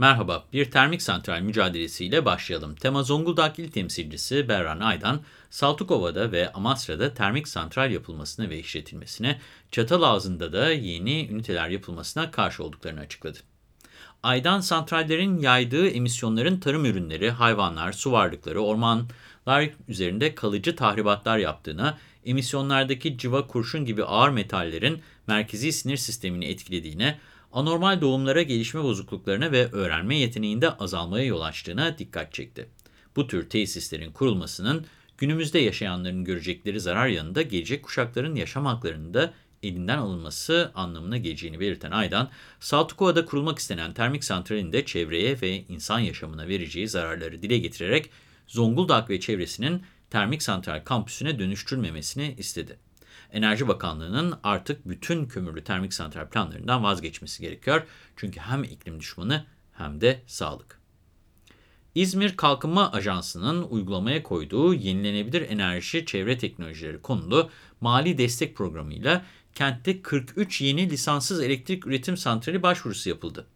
Merhaba, bir termik santral mücadelesiyle başlayalım. Tema Zonguldak İl Temsilcisi Berran Aydan, Saltukova'da ve Amasra'da termik santral yapılmasına ve işletilmesine, Çatalazı'nda da yeni üniteler yapılmasına karşı olduklarını açıkladı. Aydan, santrallerin yaydığı emisyonların tarım ürünleri, hayvanlar, su varlıkları, ormanlar üzerinde kalıcı tahribatlar yaptığına, emisyonlardaki civa, kurşun gibi ağır metallerin merkezi sinir sistemini etkilediğine, anormal doğumlara, gelişme bozukluklarına ve öğrenme yeteneğinde azalmaya yol açtığına dikkat çekti. Bu tür tesislerin kurulmasının günümüzde yaşayanların görecekleri zarar yanında gelecek kuşakların yaşam haklarını da elinden alınması anlamına geleceğini belirten Aydan, Saltukova'da kurulmak istenen termik santralin de çevreye ve insan yaşamına vereceği zararları dile getirerek Zonguldak ve çevresinin termik santral kampüsüne dönüştürülmemesini istedi. Enerji Bakanlığı'nın artık bütün kömürlü termik santral planlarından vazgeçmesi gerekiyor. Çünkü hem iklim düşmanı hem de sağlık. İzmir Kalkınma Ajansı'nın uygulamaya koyduğu yenilenebilir enerji çevre teknolojileri konulu mali destek programıyla kentte 43 yeni lisanssız elektrik üretim santrali başvurusu yapıldı.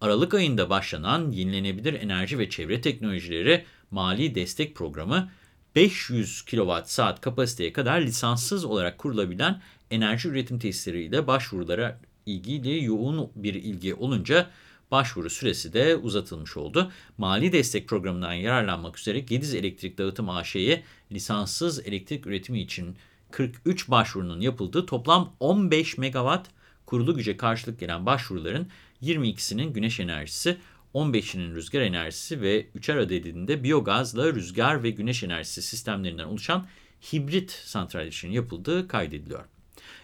Aralık ayında başlanan yenilenebilir enerji ve çevre teknolojileri mali destek programı 500 kWh kapasiteye kadar lisanssız olarak kurulabilen enerji üretim tesisleriyle başvurulara ilgili yoğun bir ilgi olunca başvuru süresi de uzatılmış oldu. Mali destek programından yararlanmak üzere Gediz Elektrik Dağıtım AŞ'ye lisanssız elektrik üretimi için 43 başvurunun yapıldığı toplam 15 megawatt kurulu güce karşılık gelen başvuruların 22'sinin güneş enerjisi, 15'inin rüzgar enerjisi ve 3'er adedinde biyogazla rüzgar ve güneş enerjisi sistemlerinden oluşan hibrit santral için yapıldığı kaydediliyor.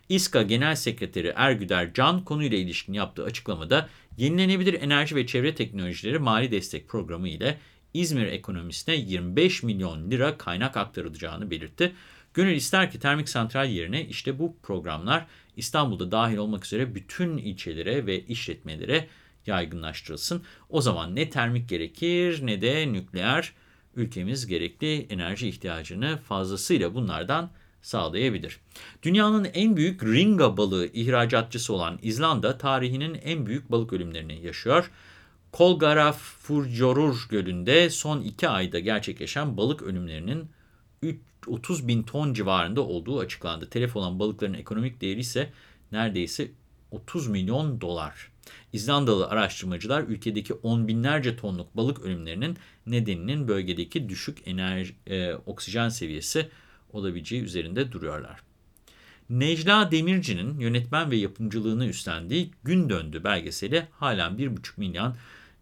İSKA Genel Sekreteri Ergüder Can konuyla ilişkin yaptığı açıklamada yenilenebilir enerji ve çevre teknolojileri mali destek programı ile İzmir ekonomisine 25 milyon lira kaynak aktarılacağını belirtti. Gönül ister ki termik santral yerine işte bu programlar İstanbul'da dahil olmak üzere bütün ilçelere ve işletmelere yaygınlaştırılsın. O zaman ne termik gerekir ne de nükleer ülkemiz gerekli enerji ihtiyacını fazlasıyla bunlardan sağlayabilir. Dünyanın en büyük ringa balığı ihracatçısı olan İzlanda tarihinin en büyük balık ölümlerini yaşıyor. Kolgarafurjorur Gölü'nde son iki ayda gerçekleşen balık ölümlerinin 30 bin ton civarında olduğu açıklandı. Telef olan balıkların ekonomik değeri ise neredeyse 30 milyon dolar. İzlandalı araştırmacılar ülkedeki on binlerce tonluk balık ölümlerinin nedeninin bölgedeki düşük enerji, e, oksijen seviyesi olabileceği üzerinde duruyorlar. Necla Demirci'nin yönetmen ve yapımcılığını üstlendiği Gün Döndü belgeseli halen 1,5 milyon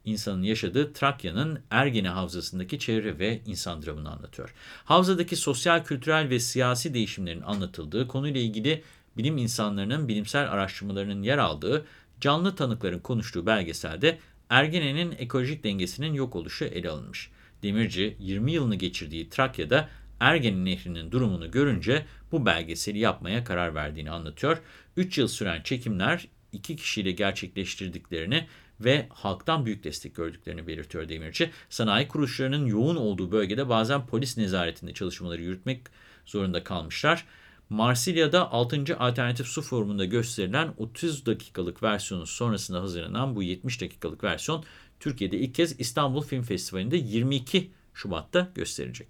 insanın yaşadığı Trakya'nın Ergene Havzası'ndaki çevre ve insan dramını anlatıyor. Havzadaki sosyal, kültürel ve siyasi değişimlerin anlatıldığı konuyla ilgili bilim insanlarının bilimsel araştırmalarının yer aldığı canlı tanıkların konuştuğu belgeselde Ergene'nin ekolojik dengesinin yok oluşu ele alınmış. Demirci 20 yılını geçirdiği Trakya'da Ergene Nehri'nin durumunu görünce bu belgeseli yapmaya karar verdiğini anlatıyor. 3 yıl süren çekimler iki kişiyle gerçekleştirdiklerini ve halktan büyük destek gördüklerini belirtiyor Demirci. Sanayi kuruluşlarının yoğun olduğu bölgede bazen polis nezaretinde çalışmaları yürütmek zorunda kalmışlar. Marsilya'da 6. Alternatif Su Forumu'nda gösterilen 30 dakikalık versiyonu sonrasında hazırlanan bu 70 dakikalık versiyon Türkiye'de ilk kez İstanbul Film Festivali'nde 22 Şubat'ta gösterecek.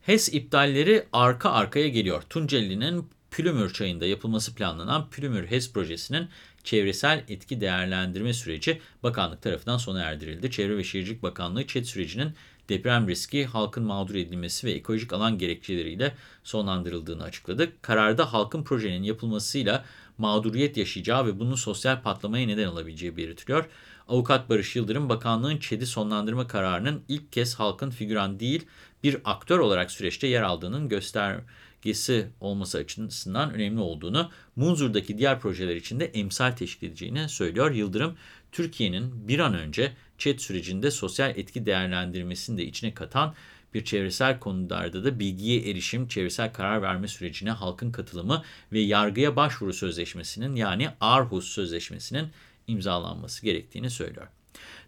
HES iptalleri arka arkaya geliyor. Tunceli'nin Pülümür çayında yapılması planlanan Pülümür HES projesinin çevresel etki değerlendirme süreci bakanlık tarafından sona erdirildi. Çevre ve Şehircilik Bakanlığı ÇED sürecinin deprem riski, halkın mağdur edilmesi ve ekolojik alan gerekçeleriyle sonlandırıldığını açıkladı. Kararda halkın projenin yapılmasıyla mağduriyet yaşayacağı ve bunun sosyal patlamaya neden olabileceği belirtiliyor. Avukat Barış Yıldırım, bakanlığın ÇED'i sonlandırma kararının ilk kez halkın figüran değil bir aktör olarak süreçte yer aldığının göstergesi olması açısından önemli olduğunu, Munzur'daki diğer projeler için de emsal teşkil edeceğini söylüyor. Yıldırım, Türkiye'nin bir an önce ÇED sürecinde sosyal etki değerlendirmesini de içine katan bir çevresel konularda da bilgiye erişim, çevresel karar verme sürecine halkın katılımı ve yargıya başvuru sözleşmesinin yani Arhus sözleşmesinin imzalanması gerektiğini söylüyor.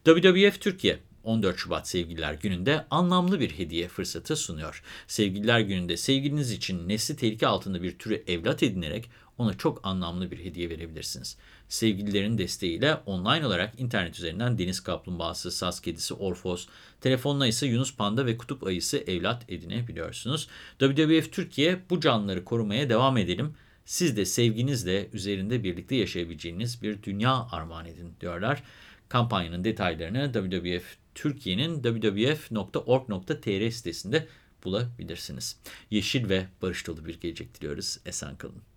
WWF Türkiye 14 Şubat Sevgililer Günü'nde anlamlı bir hediye fırsatı sunuyor. Sevgililer Günü'nde sevgiliniz için nesli tehlike altında bir türü evlat edinerek ona çok anlamlı bir hediye verebilirsiniz. Sevgililerin desteğiyle online olarak internet üzerinden deniz kaplumbağası, saz kedisi, orfoz, telefonla ise Yunus Panda ve kutup ayısı evlat edinebiliyorsunuz. WWF Türkiye bu canlıları korumaya devam edelim. Siz de sevginizle üzerinde birlikte yaşayabileceğiniz bir dünya armağan edin diyorlar. Kampanyanın detaylarını WWF Türkiye'nin wwf.org.tr sitesinde bulabilirsiniz. Yeşil ve barış dolu bir gelecek diliyoruz. Esen kalın.